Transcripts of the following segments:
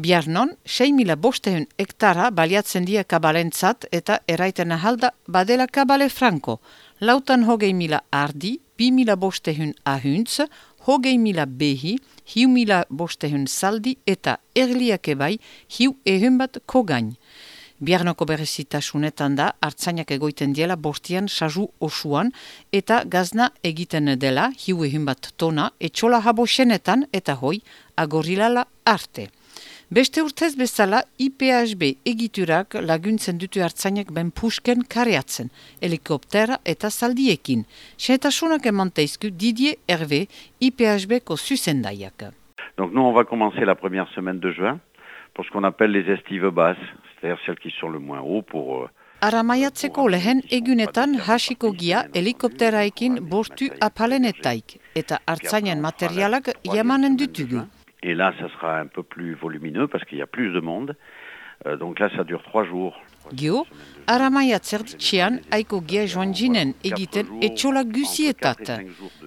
Biarnon, 6 mila bostehun hektara baliatzen dia kabalentzat eta eraiten ahalda badela kabale franko. Lautan hogei mila ardi, bi mila bostehun ahuntz, hogei mila behi, hiu mila bostehun saldi eta erliak ebai hiu ehun bat kogain. Biarnoko berezitasunetan da, hartzainak egoiten diela bostian saju osuan eta gazna egiten dela hiu ehun bat tona etxola habosenetan eta hoi agorilala arte. Beste urtez bezala IPHB egiturak laguntzen dutu hartzainak ben pusken kareatzen, helikoptera eta zaldiekin. Seetasunak emanteizku Didier Hervé, IPHB-ko zuzendaiak. Donc nous, on va commencer la première semaine de juin pour ce qu'on appelle les estives basses, c'est-à-dire celles qui sont le moins haut pour... Euh, Aramaiatzeko lehen egunetan hasiko gia helikopteraekin bortu apalenetaik eta hartzainen materialak jamanen dutugu. Et là, ça sera un peu plus volumineux parce qu'il y a plus de monde. Euh, donc là, ça dure trois jours. Gio, aramaia zerditxean aiko gia joan jinen egiten etxola gusietat.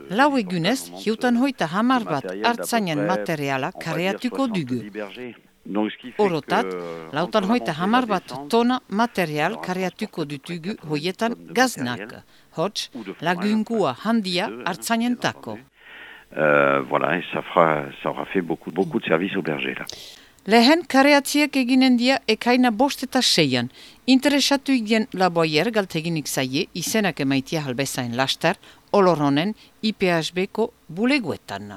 Lau egunez, hiutan hoita hamar bat hartzainen materiala kareatuko dugu. Orotat, lautan hoita hamar bat tona material kareatuko dutugu hoietan gaznak. Hots, lagungua handia hartzainen tako. Euh, voilà, et ça fera, ça aura fait beaucoup, beaucoup de services aux bergers là. Lehen kareatziak eginen dia ekaina bost eta seian. Interesatu ikdien laboier galteginik zaie izenak emaitia halbezain laster, oloronen IPHB-ko buleguetan.